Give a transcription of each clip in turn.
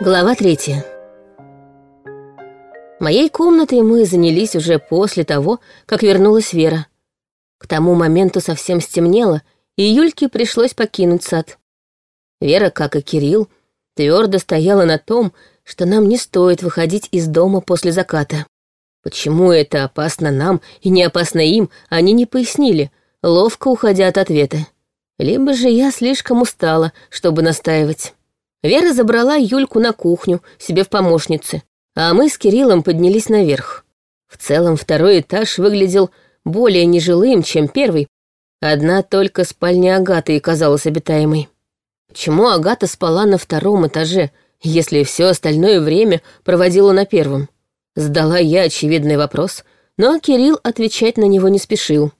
Глава третья. Моей комнатой мы занялись уже после того, как вернулась Вера. К тому моменту совсем стемнело, и Юльке пришлось покинуть сад. Вера, как и Кирилл, твердо стояла на том, что нам не стоит выходить из дома после заката. Почему это опасно нам и не опасно им, они не пояснили, ловко уходя от ответа. Либо же я слишком устала, чтобы настаивать. Вера забрала Юльку на кухню, себе в помощнице, а мы с Кириллом поднялись наверх. В целом второй этаж выглядел более нежилым, чем первый. Одна только спальня Агаты и казалась обитаемой. Почему Агата спала на втором этаже, если все остальное время проводила на первом? Задала я очевидный вопрос, но Кирилл отвечать на него не спешил.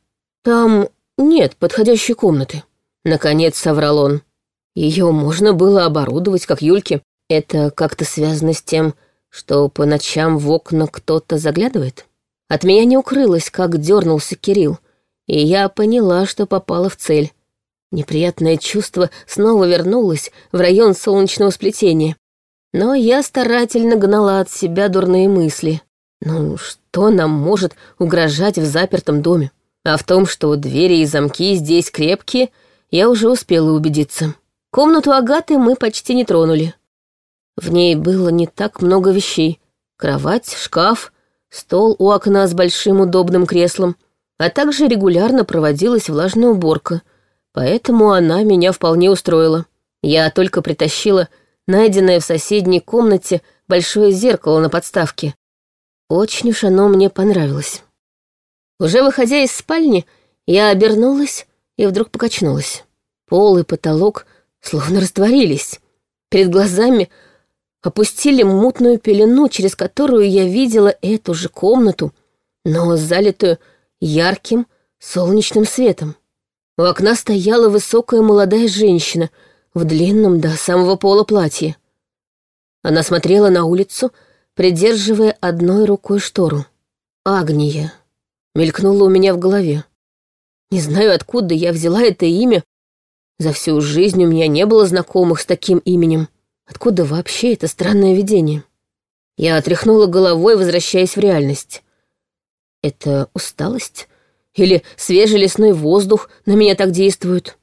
«Там нет подходящей комнаты», — наконец соврал он. Ее можно было оборудовать, как Юльке. Это как-то связано с тем, что по ночам в окна кто-то заглядывает? От меня не укрылось, как дернулся Кирилл, и я поняла, что попала в цель. Неприятное чувство снова вернулось в район солнечного сплетения. Но я старательно гнала от себя дурные мысли. Ну, что нам может угрожать в запертом доме? А в том, что двери и замки здесь крепкие, я уже успела убедиться. Комнату Агаты мы почти не тронули. В ней было не так много вещей. Кровать, шкаф, стол у окна с большим удобным креслом, а также регулярно проводилась влажная уборка, поэтому она меня вполне устроила. Я только притащила найденное в соседней комнате большое зеркало на подставке. Очень уж оно мне понравилось. Уже выходя из спальни, я обернулась и вдруг покачнулась. Пол и потолок словно растворились. Перед глазами опустили мутную пелену, через которую я видела эту же комнату, но залитую ярким солнечным светом. У окна стояла высокая молодая женщина в длинном до самого пола платье. Она смотрела на улицу, придерживая одной рукой штору. «Агния» мелькнула у меня в голове. Не знаю, откуда я взяла это имя, за всю жизнь у меня не было знакомых с таким именем. Откуда вообще это странное видение? Я отряхнула головой, возвращаясь в реальность. Это усталость? Или свежий лесной воздух на меня так действует?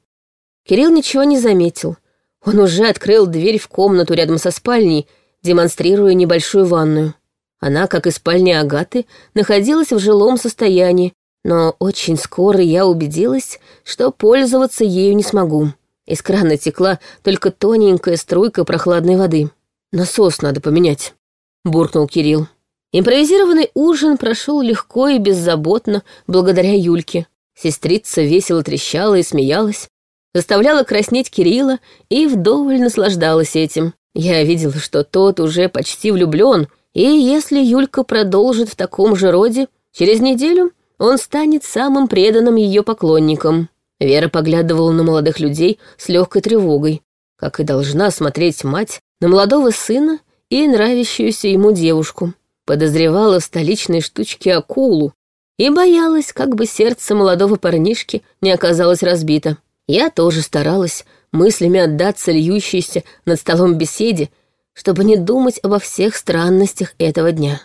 Кирилл ничего не заметил. Он уже открыл дверь в комнату рядом со спальней, демонстрируя небольшую ванную. Она, как и спальня Агаты, находилась в жилом состоянии, но очень скоро я убедилась, что пользоваться ею не смогу. Из крана текла только тоненькая струйка прохладной воды. «Насос надо поменять», — буркнул Кирилл. Импровизированный ужин прошел легко и беззаботно благодаря Юльке. Сестрица весело трещала и смеялась, заставляла краснеть Кирилла и вдоволь наслаждалась этим. Я видела, что тот уже почти влюблен, и если Юлька продолжит в таком же роде, через неделю он станет самым преданным ее поклонником. Вера поглядывала на молодых людей с легкой тревогой, как и должна смотреть мать на молодого сына и нравящуюся ему девушку. Подозревала в столичной штучке акулу и боялась, как бы сердце молодого парнишки не оказалось разбито. Я тоже старалась мыслями отдаться льющейся над столом беседе, чтобы не думать обо всех странностях этого дня.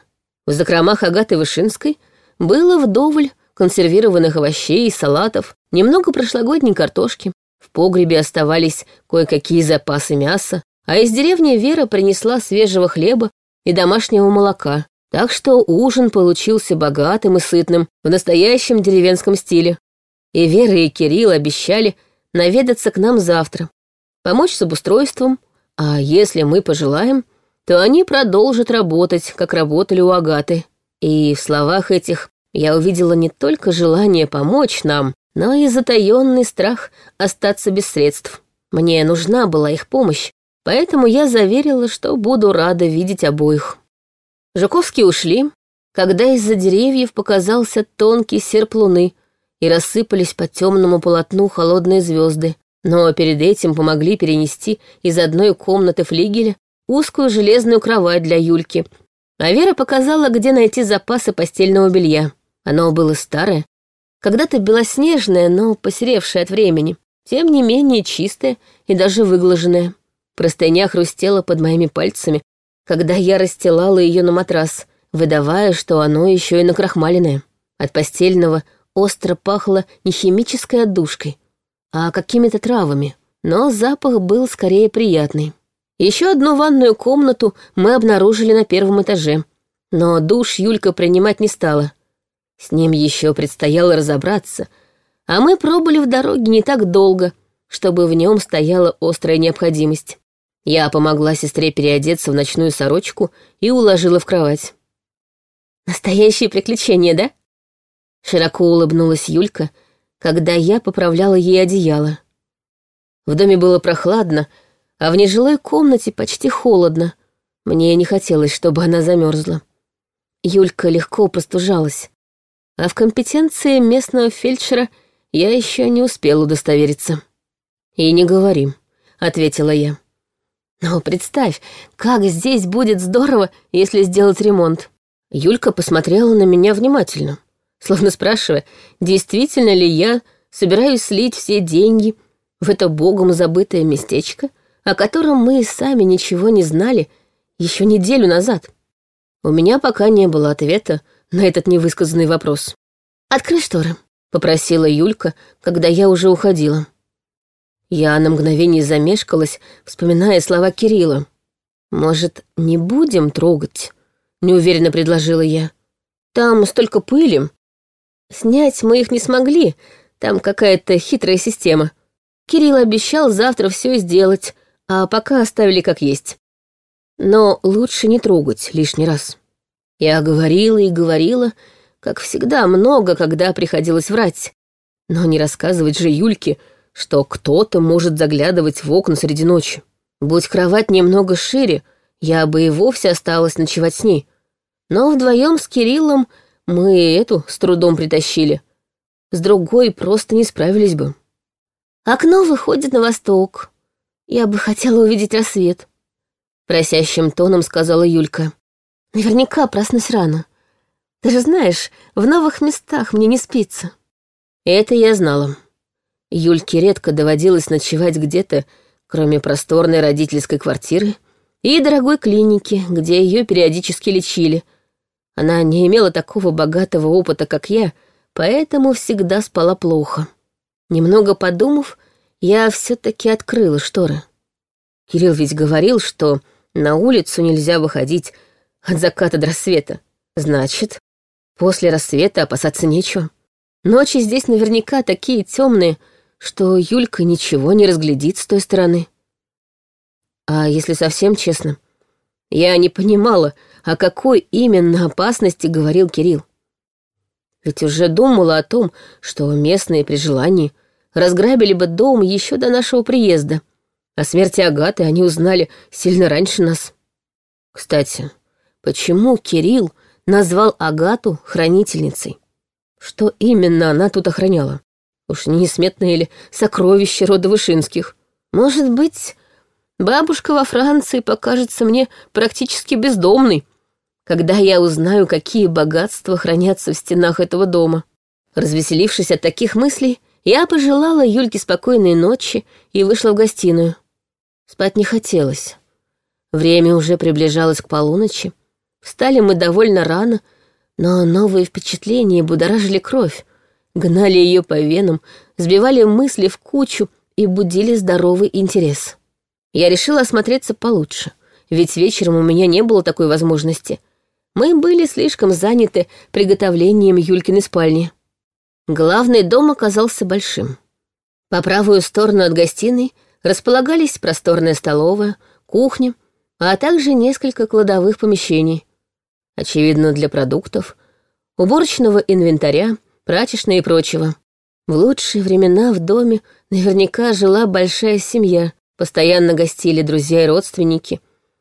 В закромах Агаты Вышинской — было вдоволь консервированных овощей и салатов, немного прошлогодней картошки. В погребе оставались кое-какие запасы мяса, а из деревни Вера принесла свежего хлеба и домашнего молока, так что ужин получился богатым и сытным в настоящем деревенском стиле. И Вера и Кирилл обещали наведаться к нам завтра, помочь с обустройством, а если мы пожелаем, то они продолжат работать, как работали у Агаты. И в словах этих я увидела не только желание помочь нам, но и затаённый страх остаться без средств. Мне нужна была их помощь, поэтому я заверила, что буду рада видеть обоих. Жуковские ушли, когда из-за деревьев показался тонкий серп луны и рассыпались по темному полотну холодные звезды, но перед этим помогли перенести из одной комнаты флигеля узкую железную кровать для Юльки — а Вера показала, где найти запасы постельного белья. Оно было старое, когда-то белоснежное, но посеревшее от времени, тем не менее чистое и даже выглаженное. Простыня хрустела под моими пальцами, когда я расстилала ее на матрас, выдавая, что оно еще и накрахмаленное. От постельного остро пахло не химической отдушкой, а какими-то травами, но запах был скорее приятный. Еще одну ванную комнату мы обнаружили на первом этаже, но душ Юлька принимать не стала. С ним еще предстояло разобраться, а мы пробыли в дороге не так долго, чтобы в нем стояла острая необходимость. Я помогла сестре переодеться в ночную сорочку и уложила в кровать. «Настоящее приключение, да?» Широко улыбнулась Юлька, когда я поправляла ей одеяло. В доме было прохладно, а в нежилой комнате почти холодно. Мне не хотелось, чтобы она замерзла. Юлька легко простужалась, а в компетенции местного фельдшера я еще не успела удостовериться. «И не говорим», — ответила я. «Но представь, как здесь будет здорово, если сделать ремонт». Юлька посмотрела на меня внимательно, словно спрашивая, действительно ли я собираюсь слить все деньги в это богом забытое местечко, о котором мы сами ничего не знали еще неделю назад. У меня пока не было ответа на этот невысказанный вопрос. «Открой шторы», — попросила Юлька, когда я уже уходила. Я на мгновение замешкалась, вспоминая слова Кирилла. «Может, не будем трогать?» — неуверенно предложила я. «Там столько пыли. Снять мы их не смогли, там какая-то хитрая система. Кирилл обещал завтра все сделать, а пока оставили как есть. Но лучше не трогать лишний раз. Я говорила и говорила, как всегда, много, когда приходилось врать. Но не рассказывать же Юльке, что кто-то может заглядывать в окна среди ночи. Будь кровать немного шире, я бы и вовсе осталась ночевать с ней. Но вдвоем с Кириллом мы эту с трудом притащили. С другой просто не справились бы. Окно выходит на восток, «Я бы хотела увидеть рассвет», — просящим тоном сказала Юлька. «Наверняка проснусь рано. Ты же знаешь, в новых местах мне не спится». Это я знала. Юльке редко доводилось ночевать где-то, кроме просторной родительской квартиры и дорогой клиники, где ее периодически лечили. Она не имела такого богатого опыта, как я, поэтому всегда спала плохо. Немного подумав, я все-таки открыла шторы. Кирилл ведь говорил, что на улицу нельзя выходить от заката до рассвета. Значит, после рассвета опасаться нечего. Ночи здесь наверняка такие темные, что Юлька ничего не разглядит с той стороны. А если совсем честно, я не понимала, о какой именно опасности говорил Кирилл. Ведь уже думала о том, что местные при желании — разграбили бы дом еще до нашего приезда. О смерти Агаты они узнали сильно раньше нас. Кстати, почему Кирилл назвал Агату хранительницей? Что именно она тут охраняла? Уж не несметное ли сокровище рода Вышинских? Может быть, бабушка во Франции покажется мне практически бездомной, когда я узнаю, какие богатства хранятся в стенах этого дома. Развеселившись от таких мыслей, я пожелала Юльке спокойной ночи и вышла в гостиную. Спать не хотелось. Время уже приближалось к полуночи. Встали мы довольно рано, но новые впечатления будоражили кровь, гнали ее по венам, сбивали мысли в кучу и будили здоровый интерес. Я решила осмотреться получше, ведь вечером у меня не было такой возможности. Мы были слишком заняты приготовлением Юлькиной спальни. Главный дом оказался большим. По правую сторону от гостиной располагались просторная столовая, кухня, а также несколько кладовых помещений. Очевидно, для продуктов, уборочного инвентаря, прачечной и прочего. В лучшие времена в доме наверняка жила большая семья, постоянно гостили друзья и родственники.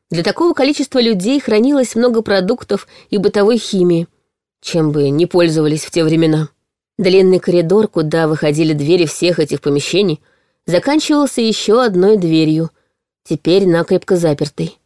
Для такого количества людей хранилось много продуктов и бытовой химии, чем бы не пользовались в те времена. Длинный коридор, куда выходили двери всех этих помещений, заканчивался еще одной дверью, теперь накрепко запертой.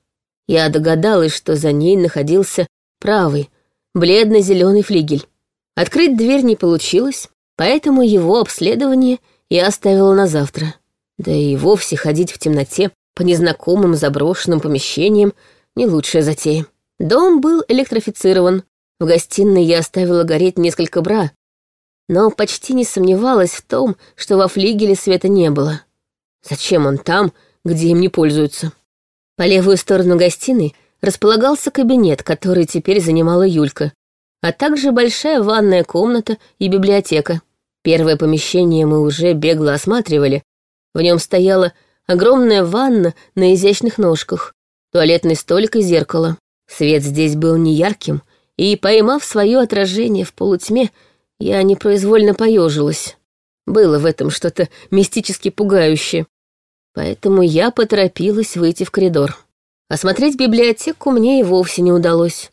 Я догадалась, что за ней находился правый, бледно-зеленый флигель. Открыть дверь не получилось, поэтому его обследование я оставила на завтра. Да и вовсе ходить в темноте по незнакомым заброшенным помещениям не лучшая затея. Дом был электрифицирован. В гостиной я оставила гореть несколько бра, но почти не сомневалась в том, что во флигеле света не было. Зачем он там, где им не пользуются? По левую сторону гостиной располагался кабинет, который теперь занимала Юлька, а также большая ванная комната и библиотека. Первое помещение мы уже бегло осматривали. В нем стояла огромная ванна на изящных ножках, туалетный столик и зеркало. Свет здесь был неярким, и, поймав свое отражение в полутьме, я непроизвольно поежилась. Было в этом что-то мистически пугающее. Поэтому я поторопилась выйти в коридор. Осмотреть библиотеку мне и вовсе не удалось.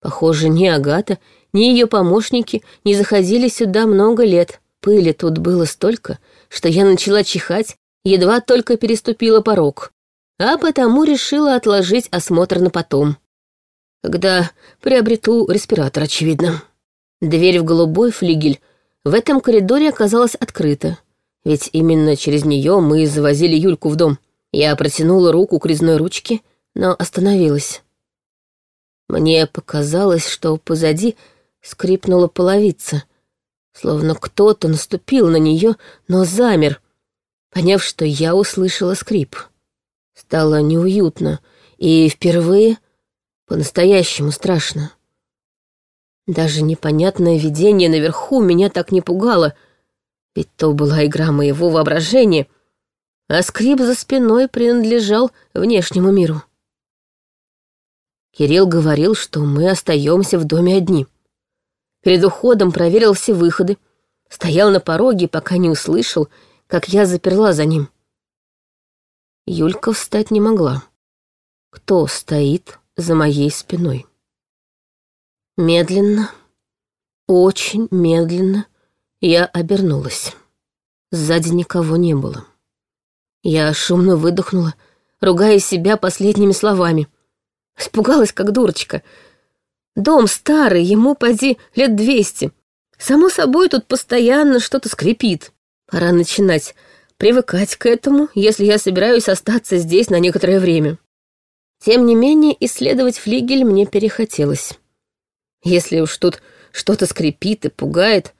Похоже, ни Агата, ни ее помощники не заходили сюда много лет. Пыли тут было столько, что я начала чихать, едва только переступила порог. А потому решила отложить осмотр на потом. Когда приобрету респиратор, очевидно. Дверь в голубой флигель в этом коридоре оказалась открыта, ведь именно через нее мы завозили Юльку в дом. Я протянула руку к резной ручке, но остановилась. Мне показалось, что позади скрипнула половица, словно кто-то наступил на нее, но замер, поняв, что я услышала скрип. Стало неуютно, и впервые по-настоящему страшно. Даже непонятное видение наверху меня так не пугало, ведь то была игра моего воображения, а скрип за спиной принадлежал внешнему миру. Кирилл говорил, что мы остаемся в доме одни. Перед уходом проверил все выходы, стоял на пороге, пока не услышал, как я заперла за ним. Юлька встать не могла. Кто стоит за моей спиной? Медленно, очень медленно я обернулась. Сзади никого не было. Я шумно выдохнула, ругая себя последними словами — Испугалась, как дурочка. Дом старый, ему, поди, лет двести. Само собой, тут постоянно что-то скрипит. Пора начинать привыкать к этому, если я собираюсь остаться здесь на некоторое время. Тем не менее, исследовать флигель мне перехотелось. Если уж тут что-то скрипит и пугает,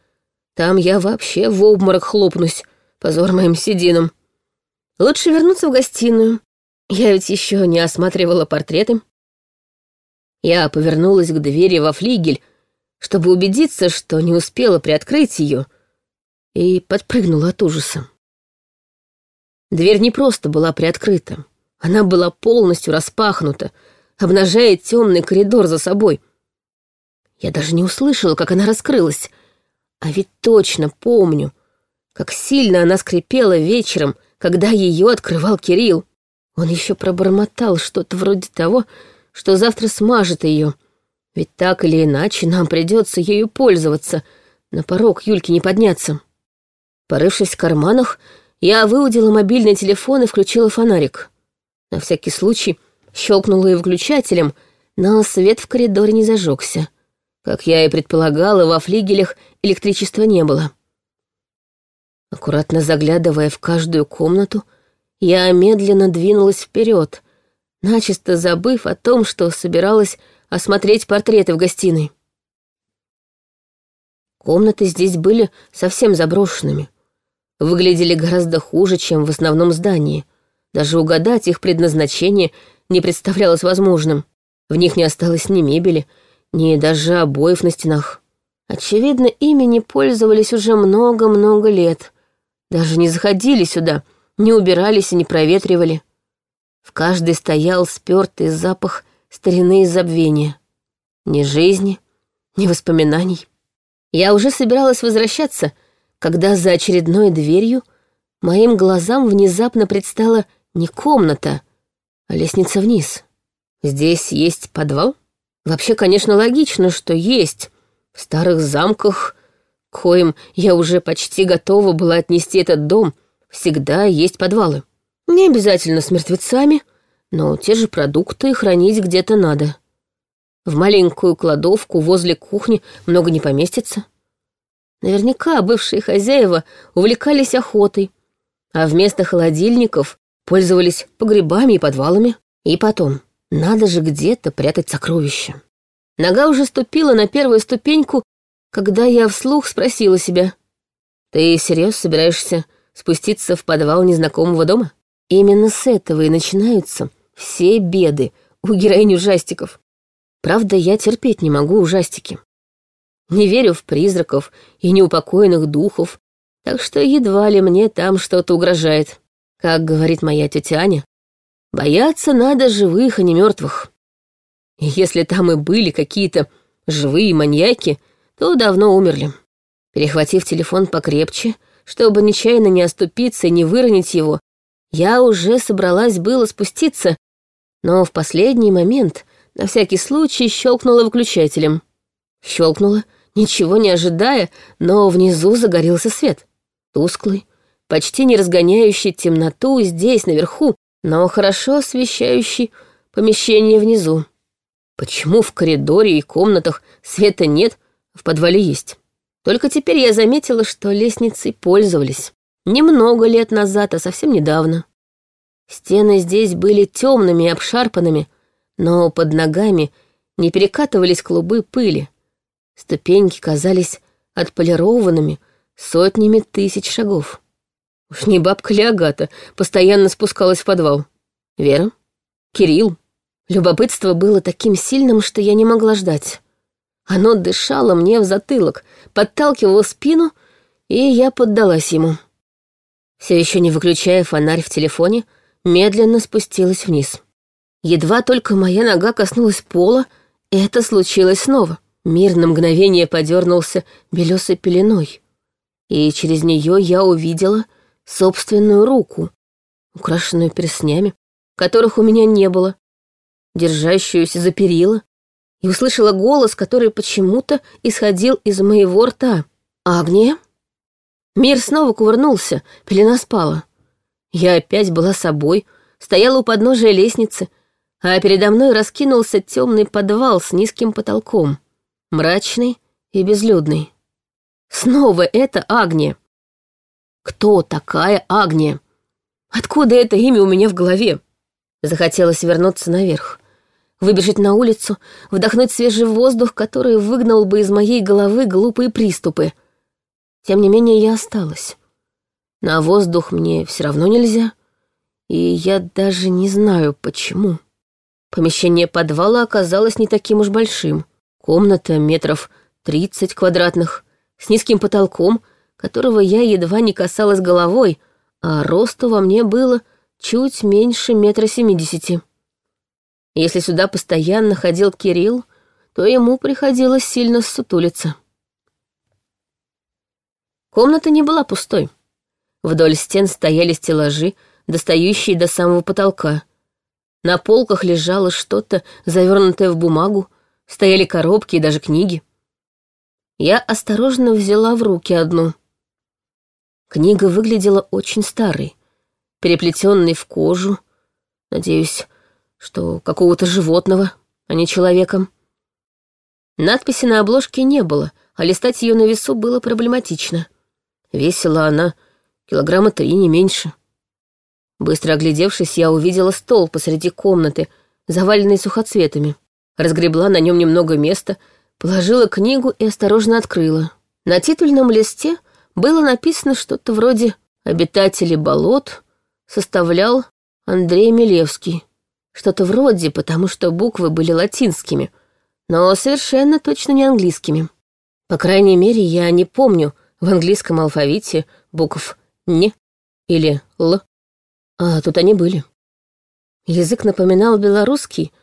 там я вообще в обморок хлопнусь, позор моим сединам. Лучше вернуться в гостиную. Я ведь еще не осматривала портреты. Я повернулась к двери во флигель, чтобы убедиться, что не успела приоткрыть ее, и подпрыгнула от ужаса. Дверь не просто была приоткрыта, она была полностью распахнута, обнажая темный коридор за собой. Я даже не услышала, как она раскрылась, а ведь точно помню, как сильно она скрипела вечером, когда ее открывал Кирилл. Он еще пробормотал что-то вроде того, что завтра смажет ее. Ведь так или иначе нам придется ею пользоваться. На порог Юльки не подняться. Порывшись в карманах, я выудила мобильный телефон и включила фонарик. На всякий случай щелкнула и выключателем, но свет в коридоре не зажегся. Как я и предполагала, во флигелях электричества не было. Аккуратно заглядывая в каждую комнату, я медленно двинулась вперед, начисто забыв о том, что собиралась осмотреть портреты в гостиной. Комнаты здесь были совсем заброшенными. Выглядели гораздо хуже, чем в основном здании. Даже угадать их предназначение не представлялось возможным. В них не осталось ни мебели, ни даже обоев на стенах. Очевидно, ими не пользовались уже много-много лет. Даже не заходили сюда, не убирались и не проветривали. В каждой стоял спёртый запах старины и забвения. Ни жизни, ни воспоминаний. Я уже собиралась возвращаться, когда за очередной дверью моим глазам внезапно предстала не комната, а лестница вниз. Здесь есть подвал? Вообще, конечно, логично, что есть. В старых замках, коим я уже почти готова была отнести этот дом, всегда есть подвалы. Не обязательно с мертвецами, но те же продукты хранить где-то надо. В маленькую кладовку возле кухни много не поместится. Наверняка бывшие хозяева увлекались охотой, а вместо холодильников пользовались погребами и подвалами. И потом, надо же где-то прятать сокровища. Нога уже ступила на первую ступеньку, когда я вслух спросила себя. «Ты серьезно собираешься спуститься в подвал незнакомого дома?» Именно с этого и начинаются все беды у героинь ужастиков. Правда, я терпеть не могу ужастики. Не верю в призраков и неупокоенных духов, так что едва ли мне там что-то угрожает. Как говорит моя тетя Аня, бояться надо живых, а не мертвых. Если там и были какие-то живые маньяки, то давно умерли. Перехватив телефон покрепче, чтобы нечаянно не оступиться и не выронить его, я уже собралась было спуститься, но в последний момент на всякий случай щелкнула выключателем. Щелкнула, ничего не ожидая, но внизу загорелся свет. Тусклый, почти не разгоняющий темноту здесь, наверху, но хорошо освещающий помещение внизу. Почему в коридоре и комнатах света нет, в подвале есть? Только теперь я заметила, что лестницей пользовались. Немного лет назад, а совсем недавно. Стены здесь были темными и обшарпанными, но под ногами не перекатывались клубы пыли. Ступеньки казались отполированными сотнями тысяч шагов. Уж не бабка ли Агата постоянно спускалась в подвал? Вера? Кирилл? Любопытство было таким сильным, что я не могла ждать. Оно дышало мне в затылок, подталкивало спину, и я поддалась ему. Все еще не выключая фонарь в телефоне, медленно спустилась вниз. Едва только моя нога коснулась пола, это случилось снова. Мир на мгновение подернулся белесой пеленой, и через нее я увидела собственную руку, украшенную перстнями, которых у меня не было, держащуюся за перила, и услышала голос, который почему-то исходил из моего рта. «Агния?» Мир снова кувырнулся, пелена спала. Я опять была собой, стояла у подножия лестницы, а передо мной раскинулся темный подвал с низким потолком, мрачный и безлюдный. Снова это Агния. Кто такая Агния? Откуда это имя у меня в голове? Захотелось вернуться наверх, выбежать на улицу, вдохнуть свежий воздух, который выгнал бы из моей головы глупые приступы. Тем не менее, я осталась. На воздух мне все равно нельзя, и я даже не знаю, почему. Помещение подвала оказалось не таким уж большим. Комната метров тридцать квадратных, с низким потолком, которого я едва не касалась головой, а росту во мне было чуть меньше метра семидесяти. Если сюда постоянно ходил Кирилл, то ему приходилось сильно ссутулиться. Комната не была пустой. Вдоль стен стояли стеллажи, достающие до самого потолка. На полках лежало что-то, завернутое в бумагу, стояли коробки и даже книги. Я осторожно взяла в руки одну. Книга выглядела очень старой, переплетенной в кожу, надеюсь, что какого-то животного, а не человеком. Надписи на обложке не было, а листать ее на весу было проблематично. Весила она килограмма три, не меньше. Быстро оглядевшись, я увидела стол посреди комнаты, заваленный сухоцветами. Разгребла на нем немного места — Положила книгу и осторожно открыла. На титульном листе было написано что-то вроде «Обитатели болот» составлял Андрей Милевский. Что-то вроде, потому что буквы были латинскими, но совершенно точно не английскими. По крайней мере, я не помню в английском алфавите букв «не» или «л», а тут они были. Язык напоминал белорусский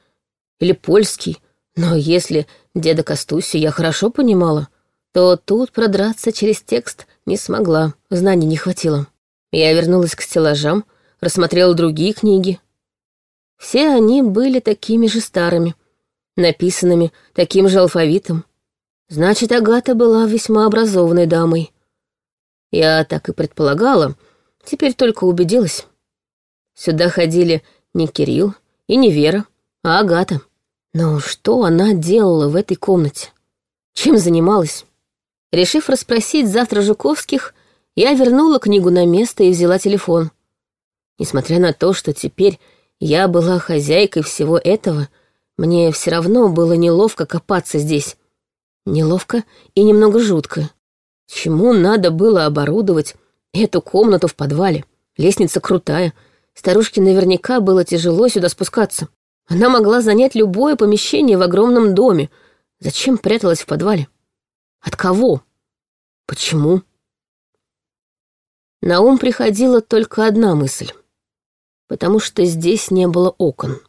или польский, но если деда Костуси я хорошо понимала, то тут продраться через текст не смогла, знаний не хватило. Я вернулась к стеллажам, рассмотрела другие книги. Все они были такими же старыми, написанными таким же алфавитом. Значит, Агата была весьма образованной дамой. Я так и предполагала, теперь только убедилась. Сюда ходили не Кирилл и не Вера, а Агата. Но что она делала в этой комнате? Чем занималась? Решив расспросить завтра Жуковских, я вернула книгу на место и взяла телефон. Несмотря на то, что теперь я была хозяйкой всего этого, мне все равно было неловко копаться здесь. Неловко и немного жутко. Чему надо было оборудовать эту комнату в подвале? Лестница крутая. Старушке наверняка было тяжело сюда спускаться. Она могла занять любое помещение в огромном доме. Зачем пряталась в подвале? От кого? Почему? На ум приходила только одна мысль. Потому что здесь не было окон.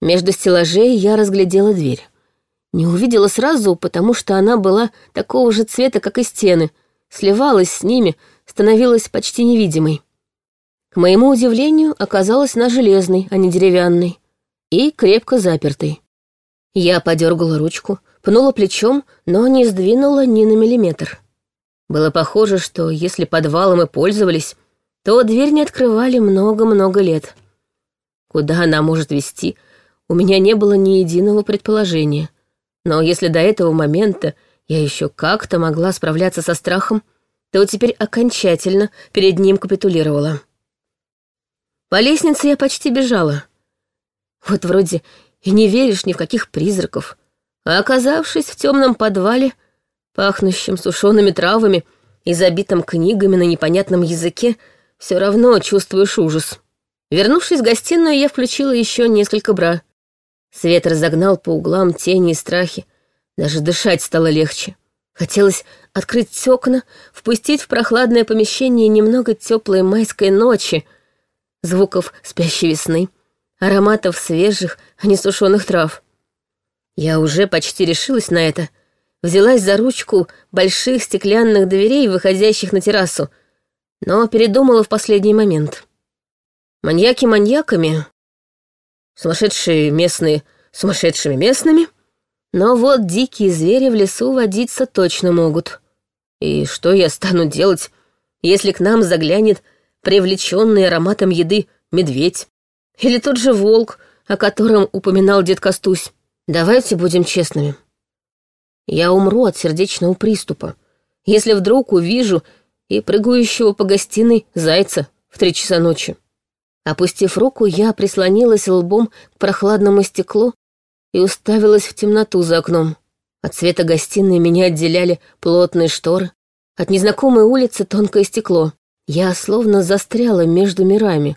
Между стеллажей я разглядела дверь. Не увидела сразу, потому что она была такого же цвета, как и стены, сливалась с ними, становилась почти невидимой. К моему удивлению, оказалась она железной, а не деревянной, и крепко запертой. Я подергала ручку, пнула плечом, но не сдвинула ни на миллиметр. Было похоже, что если подвалом и пользовались, то дверь не открывали много-много лет. Куда она может вести, у меня не было ни единого предположения. Но если до этого момента я еще как-то могла справляться со страхом, то теперь окончательно перед ним капитулировала. По лестнице я почти бежала. Вот вроде и не веришь ни в каких призраков, а оказавшись в темном подвале, пахнущем сушеными травами и забитым книгами на непонятном языке, все равно чувствуешь ужас. Вернувшись в гостиную, я включила еще несколько бра. Свет разогнал по углам тени и страхи. Даже дышать стало легче. Хотелось открыть окна, впустить в прохладное помещение немного теплой майской ночи, звуков спящей весны, ароматов свежих, а не сушеных трав. Я уже почти решилась на это. Взялась за ручку больших стеклянных дверей, выходящих на террасу, но передумала в последний момент. Маньяки маньяками, Сумасшедшие местные сумасшедшими местными. Но вот дикие звери в лесу водиться точно могут. И что я стану делать, если к нам заглянет привлеченный ароматом еды медведь? Или тот же волк, о котором упоминал дед Костусь? Давайте будем честными. Я умру от сердечного приступа, если вдруг увижу и прыгающего по гостиной зайца в три часа ночи. Опустив руку, я прислонилась лбом к прохладному стеклу и уставилась в темноту за окном. От света гостиной меня отделяли плотные шторы, от незнакомой улицы тонкое стекло. Я словно застряла между мирами,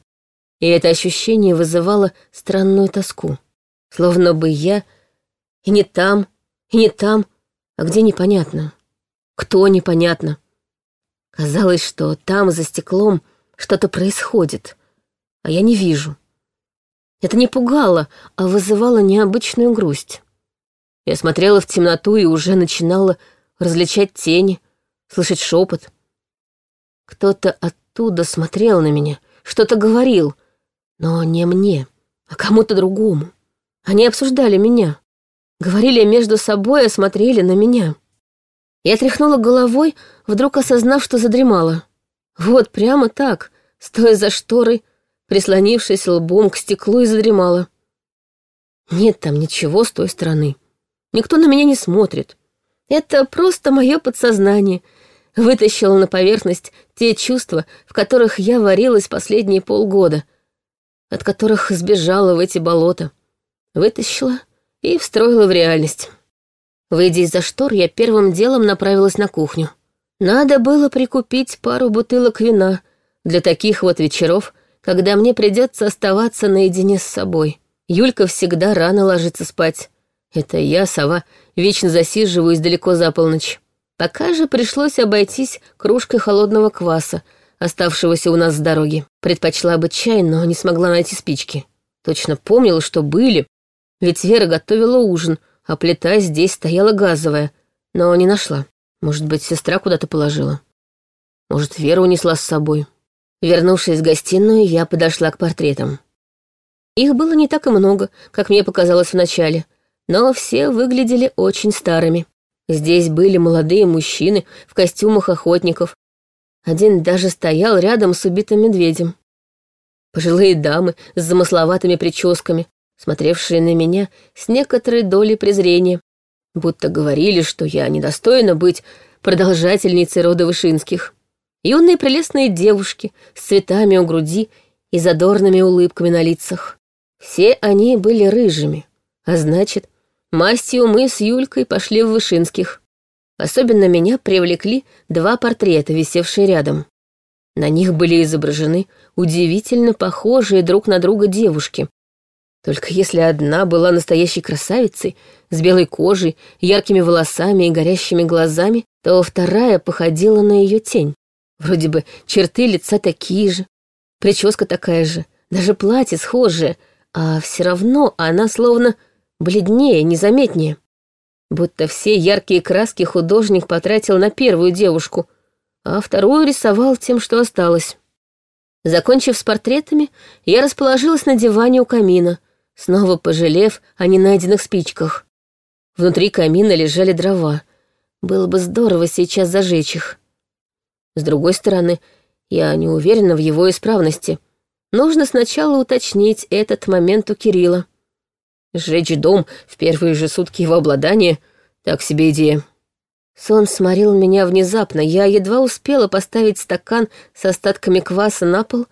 и это ощущение вызывало странную тоску. Словно бы я и не там, и не там, а где непонятно. Кто непонятно. Казалось, что там, за стеклом, что-то происходит а я не вижу. Это не пугало, а вызывало необычную грусть. Я смотрела в темноту и уже начинала различать тени, слышать шепот. Кто-то оттуда смотрел на меня, что-то говорил, но не мне, а кому-то другому. Они обсуждали меня, говорили между собой, а смотрели на меня. Я тряхнула головой, вдруг осознав, что задремала. Вот прямо так, стоя за шторой, прислонившись лбом к стеклу и задремала. Нет там ничего с той стороны. Никто на меня не смотрит. Это просто мое подсознание вытащило на поверхность те чувства, в которых я варилась последние полгода, от которых сбежала в эти болота. Вытащила и встроила в реальность. Выйдя из-за штор, я первым делом направилась на кухню. Надо было прикупить пару бутылок вина для таких вот вечеров, когда мне придется оставаться наедине с собой. Юлька всегда рано ложится спать. Это я, сова, вечно засиживаюсь далеко за полночь. Пока же пришлось обойтись кружкой холодного кваса, оставшегося у нас с дороги. Предпочла бы чай, но не смогла найти спички. Точно помнила, что были, ведь Вера готовила ужин, а плита здесь стояла газовая, но не нашла. Может быть, сестра куда-то положила. Может, Вера унесла с собой. Вернувшись в гостиную, я подошла к портретам. Их было не так и много, как мне показалось вначале, но все выглядели очень старыми. Здесь были молодые мужчины в костюмах охотников. Один даже стоял рядом с убитым медведем. Пожилые дамы с замысловатыми прическами, смотревшие на меня с некоторой долей презрения, будто говорили, что я недостойна быть продолжательницей рода Вышинских. Юные прелестные девушки с цветами у груди и задорными улыбками на лицах. Все они были рыжими, а значит, мастью мы с Юлькой пошли в Вышинских. Особенно меня привлекли два портрета, висевшие рядом. На них были изображены удивительно похожие друг на друга девушки. Только если одна была настоящей красавицей, с белой кожей, яркими волосами и горящими глазами, то вторая походила на ее тень. Вроде бы черты лица такие же, прическа такая же, даже платье схожее, а все равно она словно бледнее, незаметнее будто все яркие краски художник потратил на первую девушку, а вторую рисовал тем, что осталось. Закончив с портретами, я расположилась на диване у камина, снова пожалев о ненайденных спичках. Внутри камина лежали дрова. Было бы здорово сейчас зажечь их. С другой стороны, я не уверена в его исправности. Нужно сначала уточнить этот момент у Кирилла. Сжечь дом в первые же сутки его обладания — так себе идея. Сон сморил меня внезапно. Я едва успела поставить стакан с остатками кваса на пол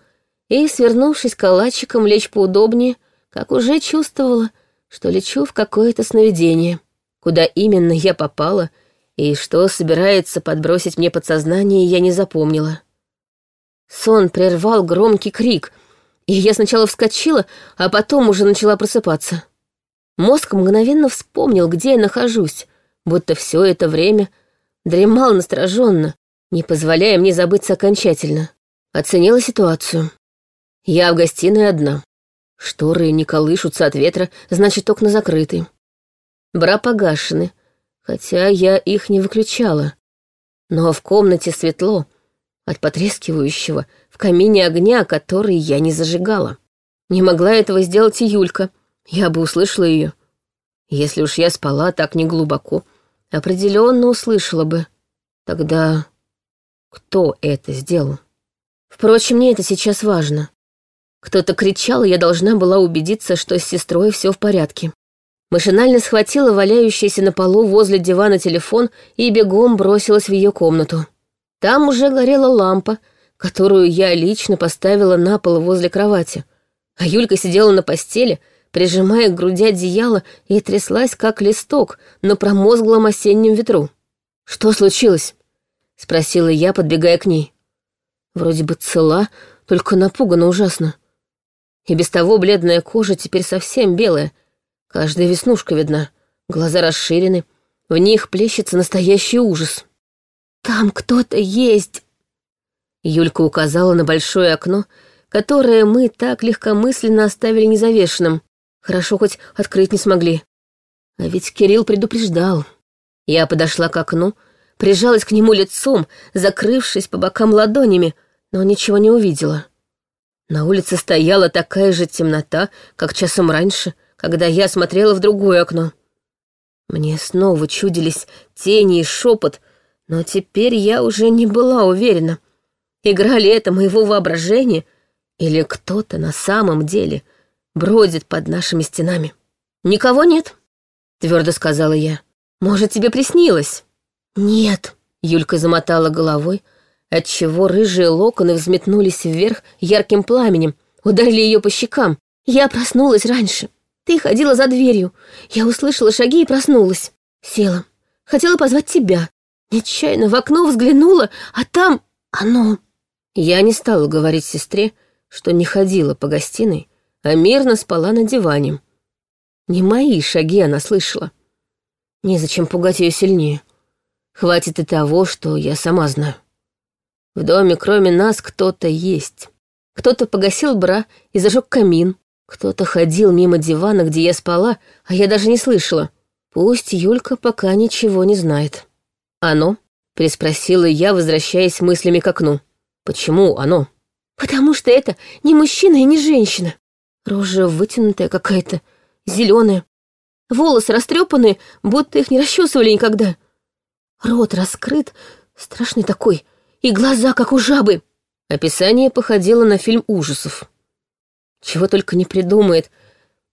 и, свернувшись калачиком, лечь поудобнее, как уже чувствовала, что лечу в какое-то сновидение. Куда именно я попала и что собирается подбросить мне подсознание, я не запомнила. Сон прервал громкий крик, и я сначала вскочила, а потом уже начала просыпаться. Мозг мгновенно вспомнил, где я нахожусь, будто все это время дремал настороженно, не позволяя мне забыться окончательно. Оценила ситуацию. Я в гостиной одна. Шторы не колышутся от ветра, значит, окна закрыты. Бра погашены, хотя я их не выключала. Но в комнате светло от потрескивающего в камине огня, который я не зажигала. Не могла этого сделать и Юлька, я бы услышала ее. Если уж я спала так неглубоко, определенно услышала бы. Тогда кто это сделал? Впрочем, мне это сейчас важно. Кто-то кричал, и я должна была убедиться, что с сестрой все в порядке. Машинально схватила валяющийся на полу возле дивана телефон и бегом бросилась в ее комнату. Там уже горела лампа, которую я лично поставила на пол возле кровати. А Юлька сидела на постели, прижимая к груди одеяло и тряслась, как листок на промозглом осеннем ветру. «Что случилось?» — спросила я, подбегая к ней. Вроде бы цела, только напугана ужасно. И без того бледная кожа теперь совсем белая, каждая веснушка видна, глаза расширены, в них плещется настоящий ужас. «Там кто-то есть!» Юлька указала на большое окно, которое мы так легкомысленно оставили незавешенным. Хорошо, хоть открыть не смогли. А ведь Кирилл предупреждал. Я подошла к окну, прижалась к нему лицом, закрывшись по бокам ладонями, но ничего не увидела. На улице стояла такая же темнота, как часом раньше, когда я смотрела в другое окно. Мне снова чудились тени и шепот, но теперь я уже не была уверена, играли это моего воображения или кто-то на самом деле — бродит под нашими стенами. «Никого нет», — твердо сказала я. «Может, тебе приснилось?» «Нет», — Юлька замотала головой, отчего рыжие локоны взметнулись вверх ярким пламенем, ударили ее по щекам. «Я проснулась раньше. Ты ходила за дверью. Я услышала шаги и проснулась. Села. Хотела позвать тебя. Нечаянно в окно взглянула, а там оно...» Я не стала говорить сестре, что не ходила по гостиной, а мирно спала на диване. Не мои шаги она слышала. Незачем пугать ее сильнее. Хватит и того, что я сама знаю. В доме кроме нас кто-то есть. Кто-то погасил бра и зажег камин. Кто-то ходил мимо дивана, где я спала, а я даже не слышала. Пусть Юлька пока ничего не знает. «Оно?» — переспросила я, возвращаясь мыслями к окну. «Почему оно?» «Потому что это не мужчина и не женщина. Рожа вытянутая какая-то, зеленая. Волосы растрепанные, будто их не расчесывали никогда. Рот раскрыт, страшный такой, и глаза, как у жабы. Описание походило на фильм ужасов. Чего только не придумает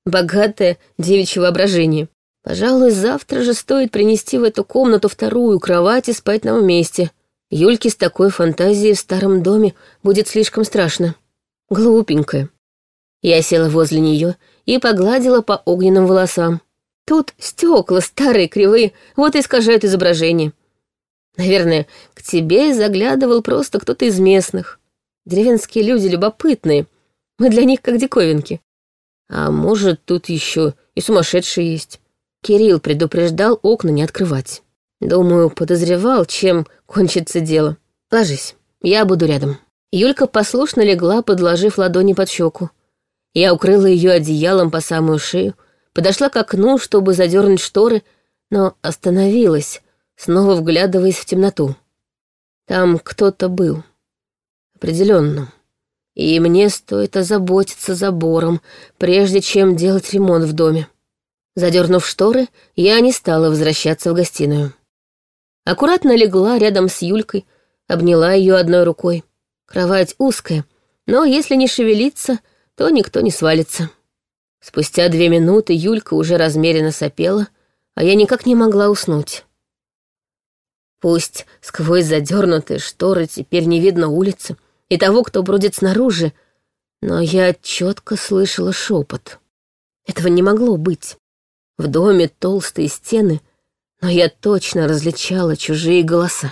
богатое девичье воображение. Пожалуй, завтра же стоит принести в эту комнату вторую кровать и спать нам вместе. Юльке с такой фантазией в старом доме будет слишком страшно. Глупенькая. Я села возле нее и погладила по огненным волосам. Тут стекла старые, кривые, вот искажают изображение. Наверное, к тебе заглядывал просто кто-то из местных. Деревенские люди любопытные. Мы для них как диковинки. А может, тут еще и сумасшедшие есть. Кирилл предупреждал окна не открывать. Думаю, подозревал, чем кончится дело. Ложись, я буду рядом. Юлька послушно легла, подложив ладони под щеку. Я укрыла ее одеялом по самую шею, подошла к окну, чтобы задернуть шторы, но остановилась, снова вглядываясь в темноту. Там кто-то был. Определенно. И мне стоит озаботиться забором, прежде чем делать ремонт в доме. Задернув шторы, я не стала возвращаться в гостиную. Аккуратно легла рядом с Юлькой, обняла ее одной рукой. Кровать узкая, но если не шевелиться, то никто не свалится. Спустя две минуты Юлька уже размеренно сопела, а я никак не могла уснуть. Пусть сквозь задернутые шторы теперь не видно улицы и того, кто бродит снаружи, но я четко слышала шепот. Этого не могло быть. В доме толстые стены, но я точно различала чужие голоса.